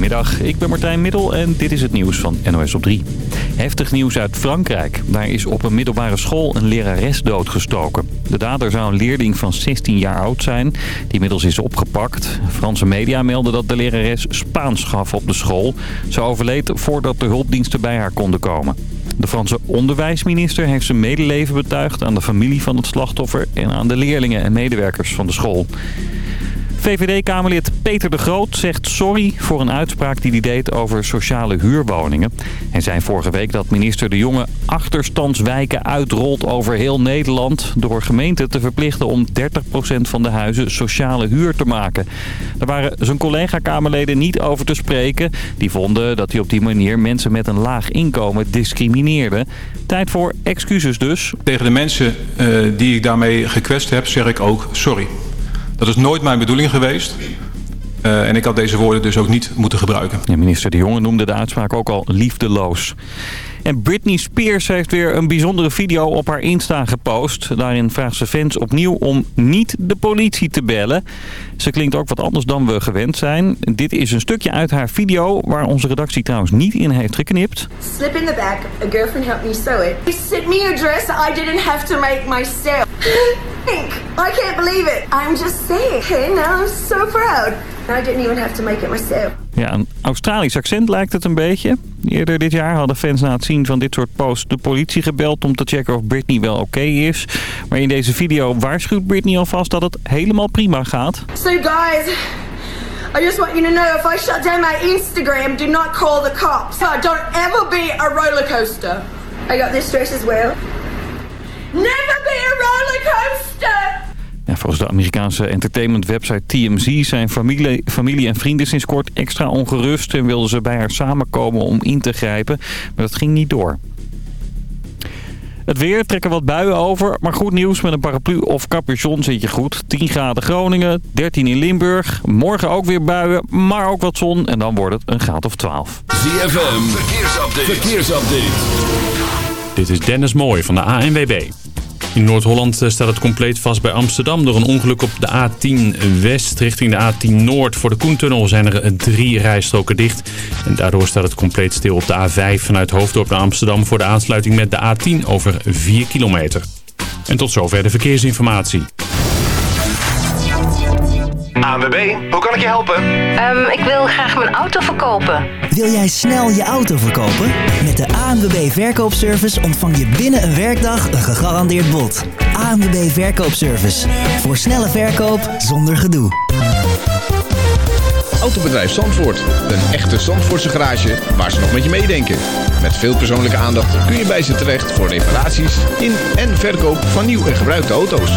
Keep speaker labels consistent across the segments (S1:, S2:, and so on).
S1: Goedemiddag, ik ben Martijn Middel en dit is het nieuws van NOS op 3. Heftig nieuws uit Frankrijk. Daar is op een middelbare school een lerares doodgestoken. De dader zou een leerling van 16 jaar oud zijn, die inmiddels is opgepakt. Franse media melden dat de lerares Spaans gaf op de school. Ze overleed voordat de hulpdiensten bij haar konden komen. De Franse onderwijsminister heeft zijn medeleven betuigd aan de familie van het slachtoffer... en aan de leerlingen en medewerkers van de school. VVD-Kamerlid Peter de Groot zegt sorry voor een uitspraak die hij deed over sociale huurwoningen. Hij zei vorige week dat minister De Jonge achterstandswijken uitrolt over heel Nederland... door gemeenten te verplichten om 30% van de huizen sociale huur te maken. Daar waren zijn collega-Kamerleden niet over te spreken. Die vonden dat hij op die manier mensen met een laag inkomen discrimineerde. Tijd voor excuses dus.
S2: Tegen de mensen uh, die ik daarmee gekwetst heb, zeg ik ook sorry. Dat is nooit mijn bedoeling geweest. Uh, en ik had deze woorden dus ook niet moeten gebruiken.
S1: Ja, minister De Jonge noemde de uitspraak ook al liefdeloos. En Britney Spears heeft weer een bijzondere video op haar Insta gepost. Daarin vraagt ze fans opnieuw om niet de politie te bellen. Ze klinkt ook wat anders dan we gewend zijn. Dit is een stukje uit haar video waar onze redactie trouwens niet in heeft geknipt.
S3: Slip in the back. A girlfriend helped me sew it. He sent me a dress I didn't have to make myself. Pink. I can't believe it. I'm just saying. Okay, now I'm so proud. I didn't even have to make it myself.
S1: Ja, een Australisch accent lijkt het een beetje. Eerder dit jaar hadden fans na het zien van dit soort posts de politie gebeld om te checken of Britney wel oké is. Maar in deze video waarschuwt Britney alvast dat het helemaal prima gaat.
S3: So guys, I just want you to know if I shut down my Instagram, do not call the cops. Don't ever be a roller coaster. I got this dress as well. Never be a roller coaster!
S1: Ja, volgens de Amerikaanse entertainment website TMZ zijn familie, familie en vrienden sinds kort extra ongerust... en wilden ze bij haar samenkomen om in te grijpen. Maar dat ging niet door. Het weer trekken wat buien over, maar goed nieuws met een paraplu of capuchon zit je goed. 10 graden Groningen, 13 in Limburg. Morgen ook weer buien, maar ook wat zon en dan wordt het een graad of 12.
S4: ZFM, verkeersupdate. verkeersupdate.
S5: Dit is Dennis Mooij van de ANWB. In Noord-Holland staat het compleet vast bij Amsterdam door een ongeluk op de A10 West richting de A10 Noord. Voor de Koentunnel zijn er drie rijstroken dicht. En daardoor staat het compleet stil op de A5 vanuit Hoofddorp naar Amsterdam voor de aansluiting met de A10 over 4 kilometer. En tot zover de verkeersinformatie.
S4: ANWB, hoe kan ik je helpen?
S6: Um, ik wil graag mijn auto verkopen.
S7: Wil jij snel je auto verkopen? Met de ANWB Verkoopservice ontvang je binnen een werkdag een gegarandeerd bod. ANWB Verkoopservice. Voor snelle verkoop zonder gedoe.
S8: Autobedrijf Zandvoort. Een echte Zandvoortse garage waar ze nog met je meedenken. Met veel persoonlijke aandacht kun je bij ze terecht voor reparaties in en verkoop van nieuw en gebruikte auto's.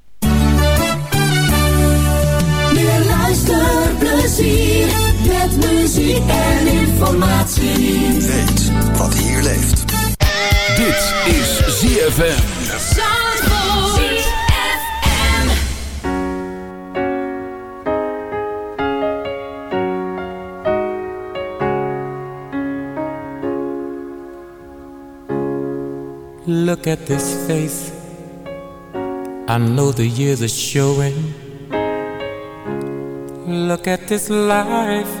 S9: Muziek en informatie.
S10: Weet wat hier leeft.
S4: Dit is ZFM.
S11: Look at this face. I know the years are showing. Look at this life.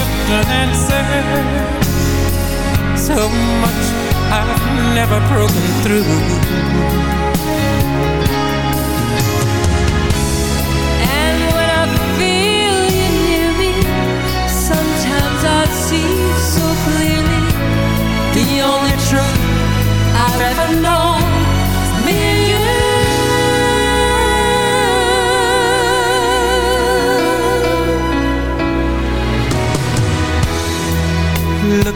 S12: at these dreams, so big and so better.
S11: I don't know much, but I know I love you. And that may be questions still left unanswered. So much I've never broken through.
S10: And when I feel you near me, sometimes I see so clearly the only truth I've ever known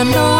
S11: but I know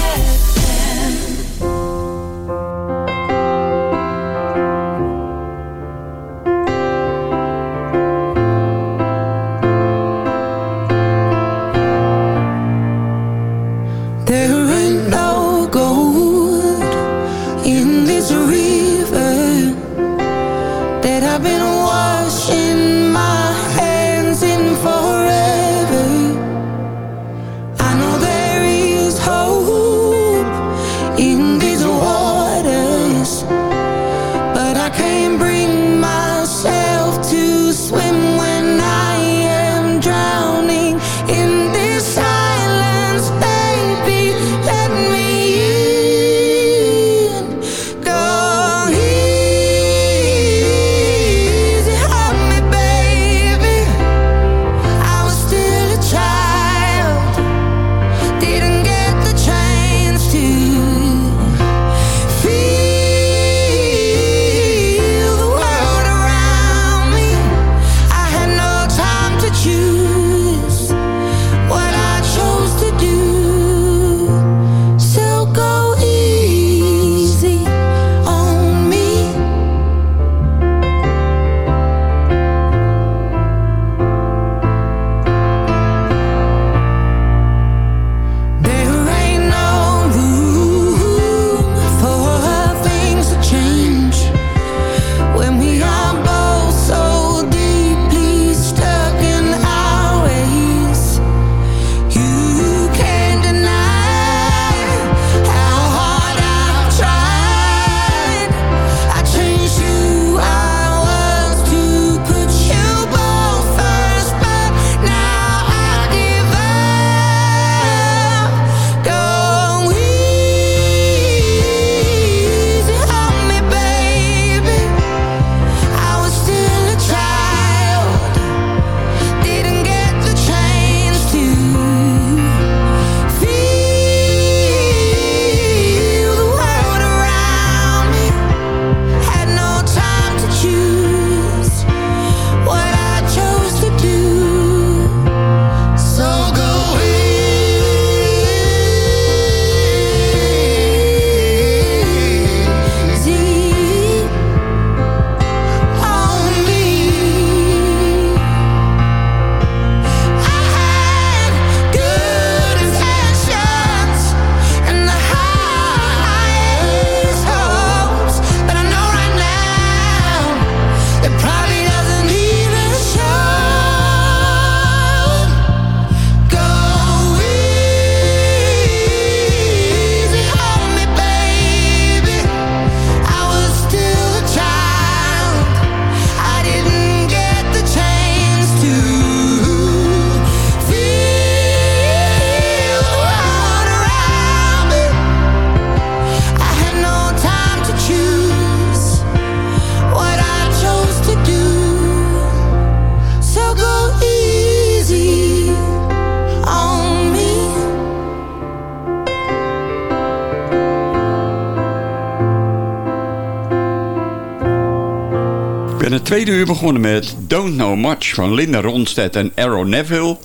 S13: Tweede uur begonnen met Don't Know Much van Linda Ronstedt en Arrow Neville.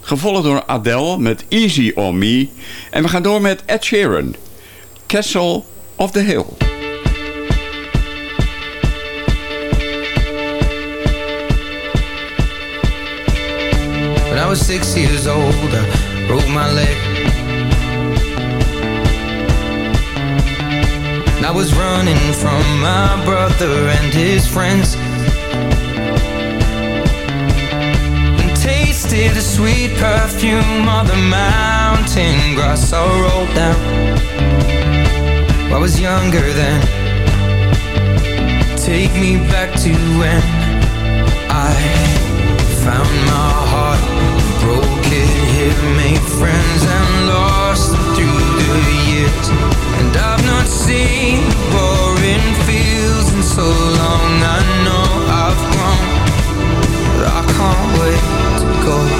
S13: Gevolgd door Adele met Easy On Me. En we gaan door met Ed Sheeran, Castle of the Hill.
S14: When I was six years old, I broke my leg. And I was running from my brother and his friends. Tasted the sweet perfume of the mountain grass I rolled down. I was younger then. Take me back to when I found my heart, broke it, hit, made friends and lost through the years. And I've not seen boring fields in so long. I know I've grown, but I can't wait go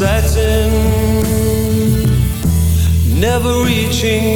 S14: in
S15: white satin, never reaching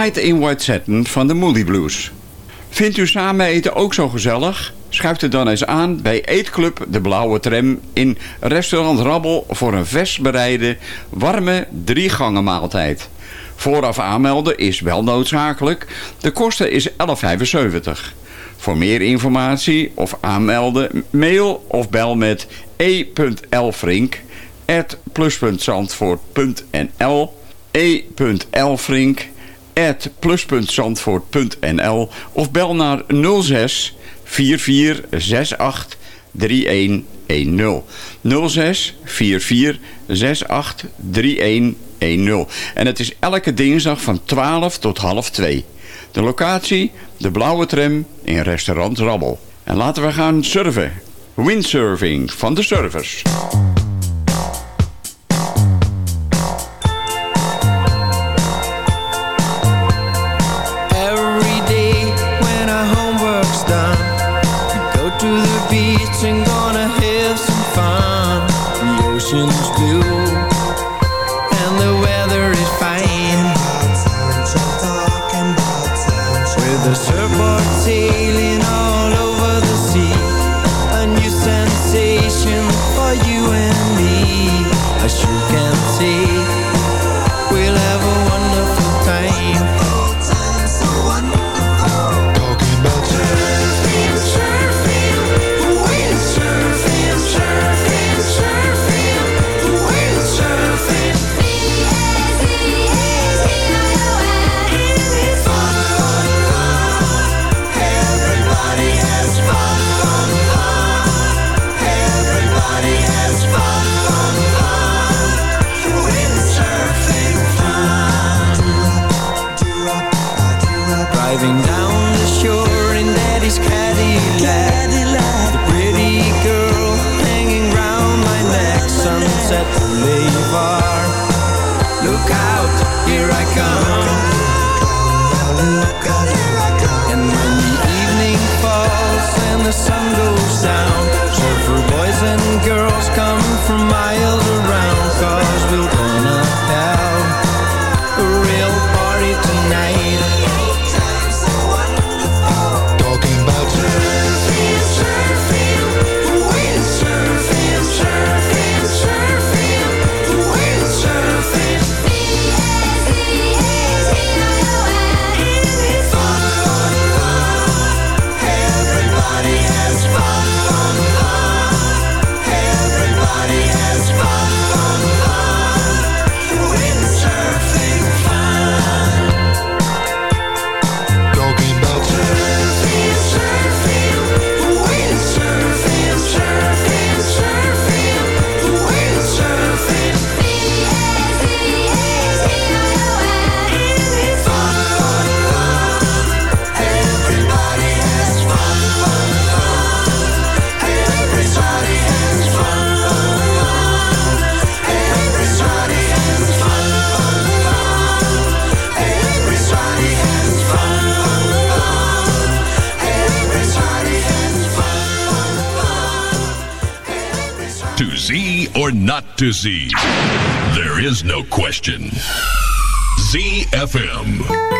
S13: Night in White Satin van de Moody Blues. Vindt u samen eten ook zo gezellig? Schuift u dan eens aan bij Eetclub De Blauwe Tram in restaurant Rabbel voor een vers bereide, warme drie gangen maaltijd. Vooraf aanmelden is wel noodzakelijk. De kosten is 11,75. Voor meer informatie of aanmelden, mail of bel met e.elfrink plus.zandvoort.nl e.elfrink plus.zandvoort.nl of bel naar 06 4468 3110. 06 4468 3110. En het is elke dinsdag van 12 tot half 2. De locatie, de blauwe tram in restaurant Rabbel. En laten we gaan surfen. Windsurfing van de surfers.
S16: Z? There is no question. ZFM.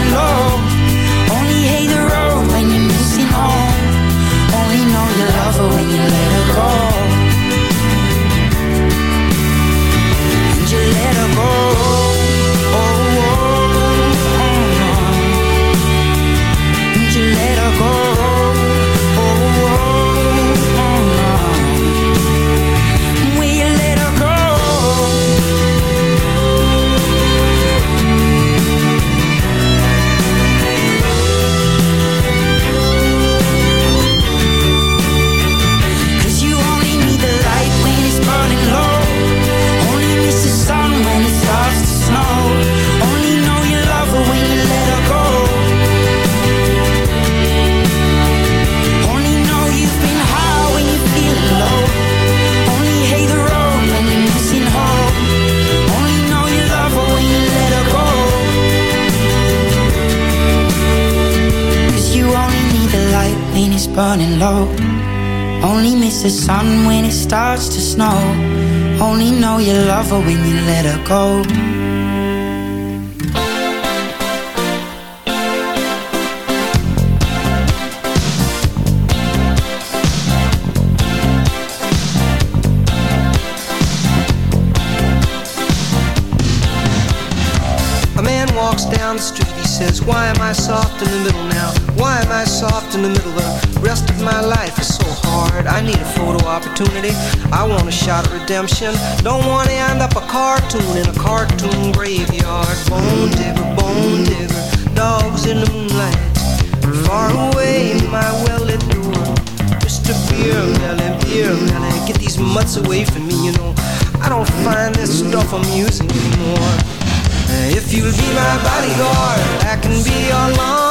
S17: redemption. Don't want to end up a cartoon in a cartoon graveyard. Bone digger, bone digger, dogs in the moonlight. Far away, my well lit door. Mr. Beer Melly, Beer Melly, get these mutts away from me, you know. I don't find this stuff amusing anymore. If you'll be my bodyguard, I can be your long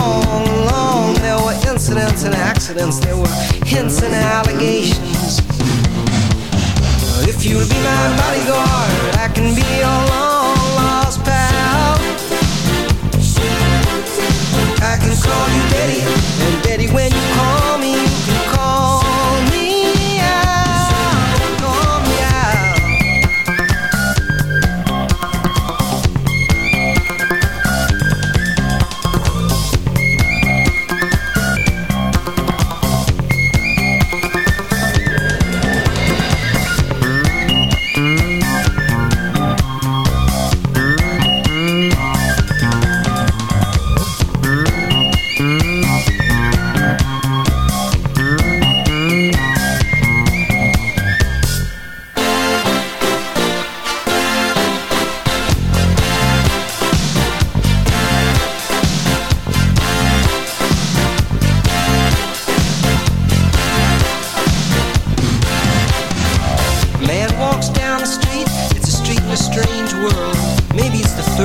S17: along, there were incidents and accidents, there were hints and allegations. If you'll be my bodyguard, I can be your long lost pal. I can call you Betty, and Betty, when you call me,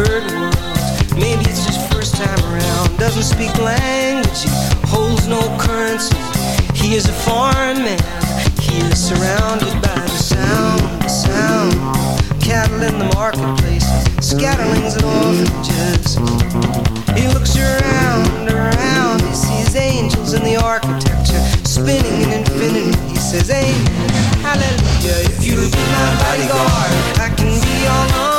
S17: third world, maybe it's his first time around. Doesn't speak language, he holds no currency. He is a foreign man, he is surrounded by the sound, the sound. Cattle in the marketplace, scatterlings and orphanages. He looks around, around, he sees angels in the architecture, spinning in infinity. He says, Amen, hallelujah. If you be my bodyguard, I can be your long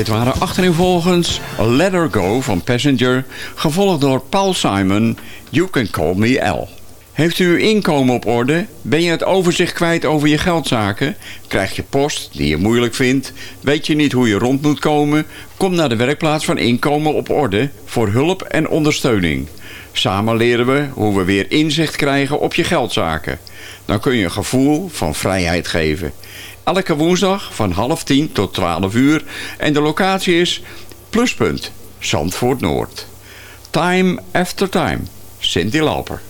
S18: Dit waren achterin volgens Let Her Go van Passenger... gevolgd door Paul Simon, You Can Call Me L. Heeft u uw inkomen op orde? Ben je het overzicht kwijt over je geldzaken? Krijg je post die je moeilijk vindt? Weet je niet hoe je rond moet komen? Kom naar de werkplaats van Inkomen op Orde voor hulp en ondersteuning. Samen leren we hoe we weer inzicht krijgen op je geldzaken. Dan kun je een gevoel van vrijheid geven. Elke woensdag van half tien tot twaalf uur. En de locatie is Pluspunt, Zandvoort Noord. Time after time, Cindy Lauper.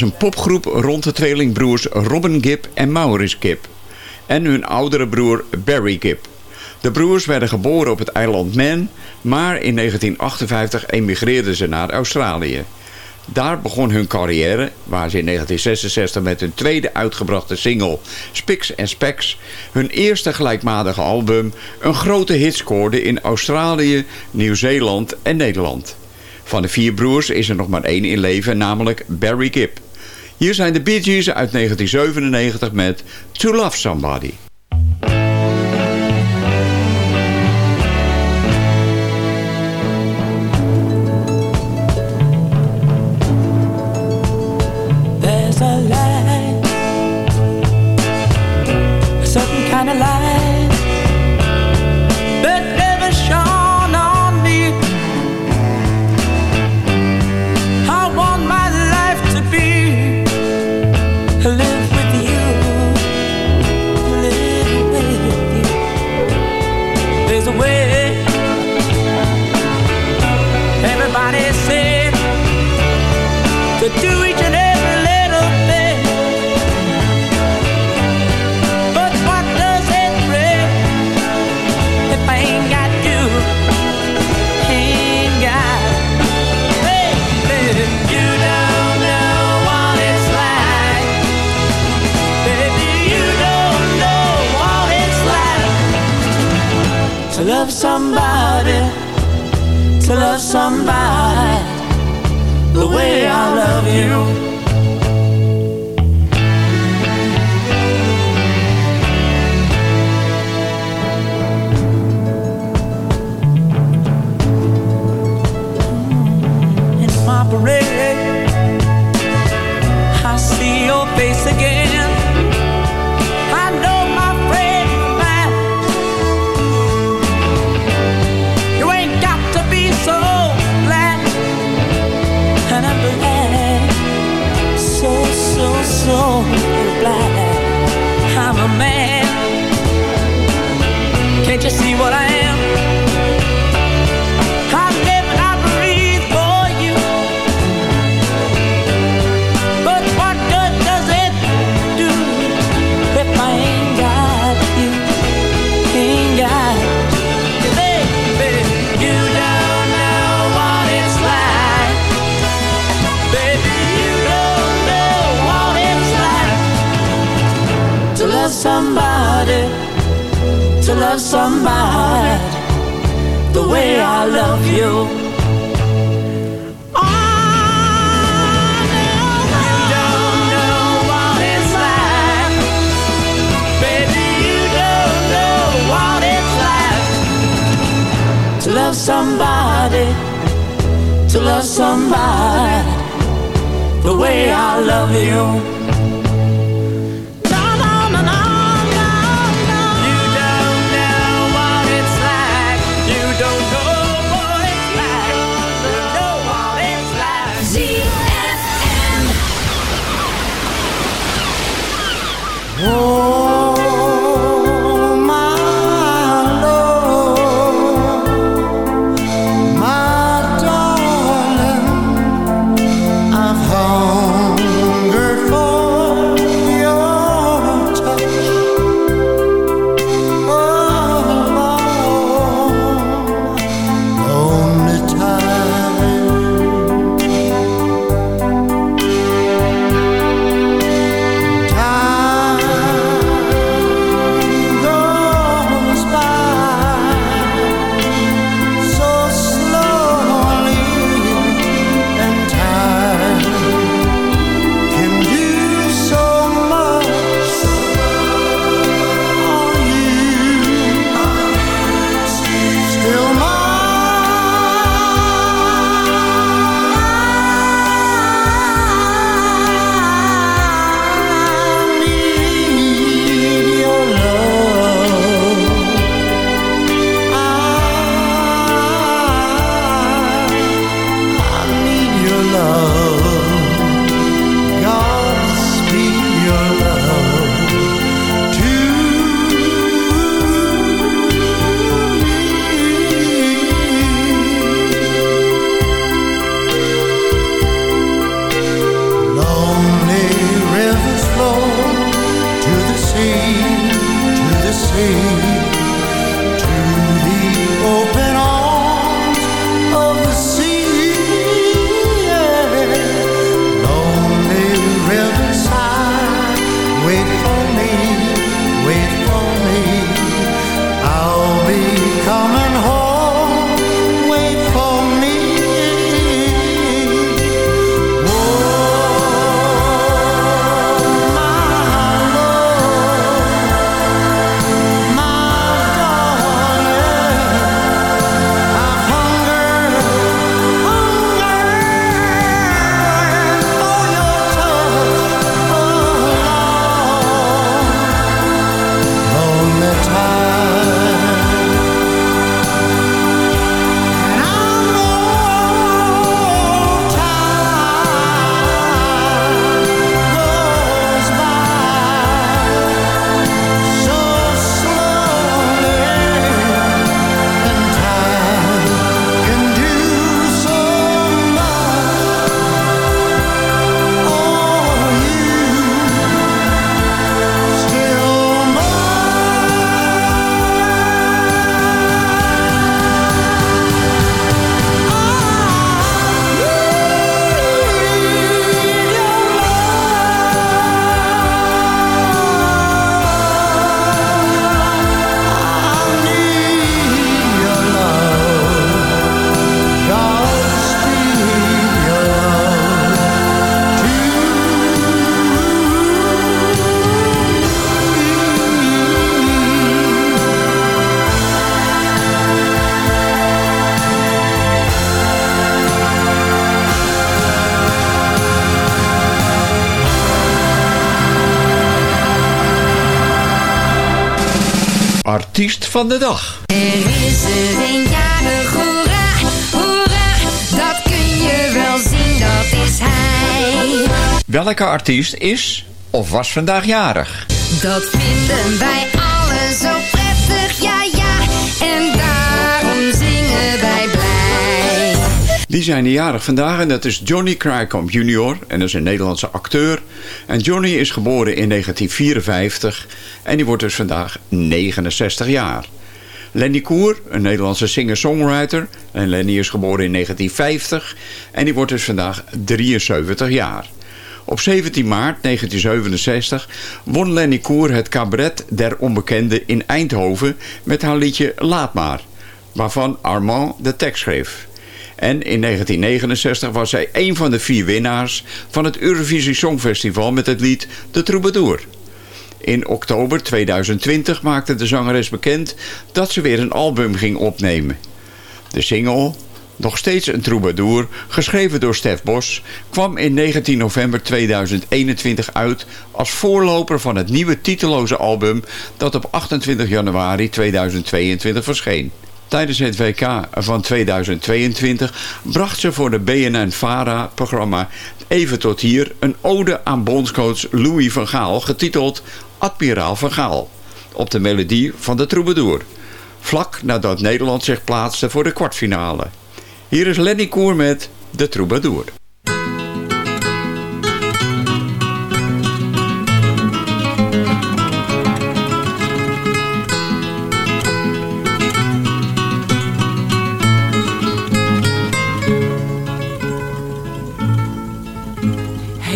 S18: was een popgroep rond de tweelingbroers Robin Gibb en Maurice Gibb. En hun oudere broer Barry Gibb. De broers werden geboren op het eiland Man, maar in 1958 emigreerden ze naar Australië.
S19: Daar begon hun carrière, waar ze in 1966 met hun tweede uitgebrachte single 'Spicks and Specks, hun eerste gelijkmatige album, een grote hit scoorde in Australië, Nieuw-Zeeland en Nederland. Van de vier broers is er nog maar één in leven, namelijk Barry Gibb. Hier zijn de Bee Gees uit 1997 met To Love Somebody.
S20: Love somebody, to love somebody the way I love you. Oh, you don't know what it's like. Baby, you don't know what it's like to love somebody, to love somebody the way I love you.
S13: Van de dag.
S9: Er is er een jarig, hoera, hoera, dat kun je wel zien, dat is hij.
S13: Welke artiest is of was vandaag jarig?
S9: Dat vinden wij allen zo prettig, ja ja, en daarom zingen wij blij.
S13: Die zijn de jarig vandaag en dat is Johnny Krijkamp junior. En dat is een Nederlandse acteur. En Johnny is geboren in 1954 en die wordt dus vandaag 69 jaar. Lenny Koer, een Nederlandse singer-songwriter. En Lenny is geboren in 1950 en die wordt dus vandaag 73 jaar. Op 17 maart 1967 won Lenny Koer het cabaret der onbekenden in Eindhoven met haar liedje Laat maar, waarvan Armand de tekst schreef. En in 1969 was zij een van de vier winnaars van het Eurovisie Songfestival met het lied De Troubadour. In oktober 2020 maakte de zangeres bekend dat ze weer een album ging opnemen. De single, nog steeds een troubadour, geschreven door Stef Bos, kwam in 19 november 2021 uit als voorloper van het nieuwe titeloze album dat op 28 januari 2022 verscheen. Tijdens het WK van 2022 bracht ze voor de BNN-VARA-programma Even tot hier een ode aan bondscoach Louis van Gaal getiteld Admiraal van Gaal op de melodie van de troubadour. Vlak nadat Nederland zich plaatste voor de kwartfinale. Hier is Lenny Koer met de troubadour.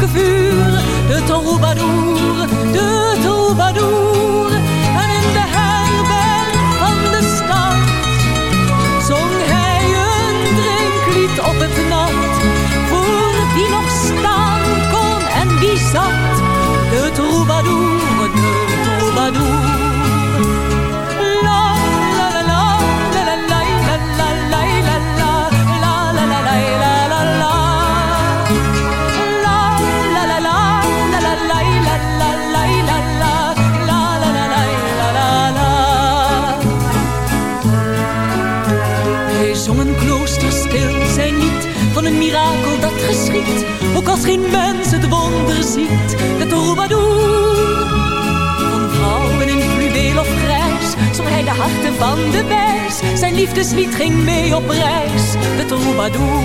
S12: que furent de ton roubadour, de ton roubadour. Als geen mens het wonder ziet, de troubadour. Van vrouwen in fluweel of grijs zong hij de harten van de wijs. Zijn liefdeslied ging mee op reis, de troubadour.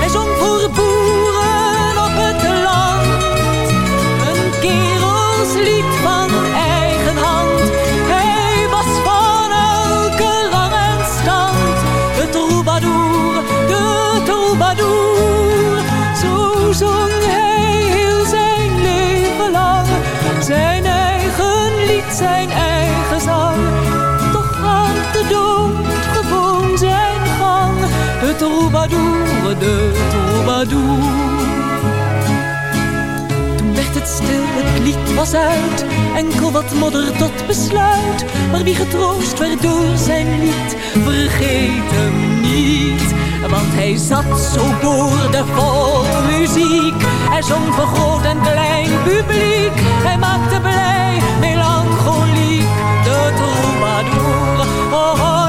S12: Hij zong voor boeren op het land. Een kerelslied van zijn eigen zang. Toch gaat de dood gewoon zijn gang. De troubadour, de troubadour. Toen werd het stil, het lied was uit. Enkel wat modder tot besluit. Maar wie getroost werd door zijn lied, niet. Want hij zat zo boordevol muziek. Hij zong voor groot en klein publiek. Hij maakte blij, melancholiek, de troubadour. Oh, oh,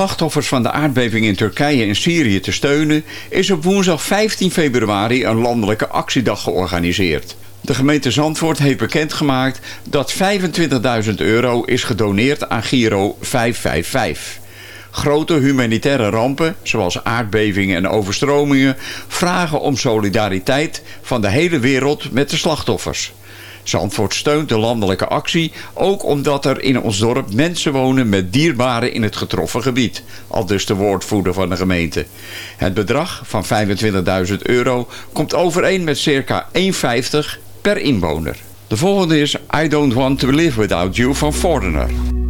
S13: slachtoffers van de aardbeving in Turkije en Syrië te steunen... is op woensdag 15 februari een landelijke actiedag georganiseerd. De gemeente Zandvoort heeft bekendgemaakt dat 25.000 euro is gedoneerd aan Giro 555. Grote humanitaire rampen, zoals aardbevingen en overstromingen... vragen om solidariteit van de hele wereld met de slachtoffers. Zandvoort steunt de landelijke actie, ook omdat er in ons dorp mensen wonen met dierbaren in het getroffen gebied, al dus de woordvoerder van de gemeente. Het bedrag van 25.000 euro komt overeen met circa 1,50 per inwoner. De volgende is I Don't Want To Live Without You van Foreigner.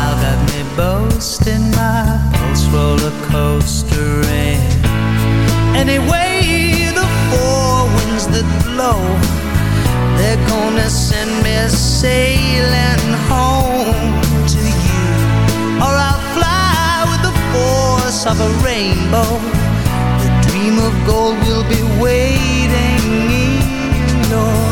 S20: I'll have me boasting my pulse roller coaster in. Anyway, the four winds that blow, they're gonna send me sailing home to you. Or I'll fly with the force of a rainbow. The dream of gold will be waiting in your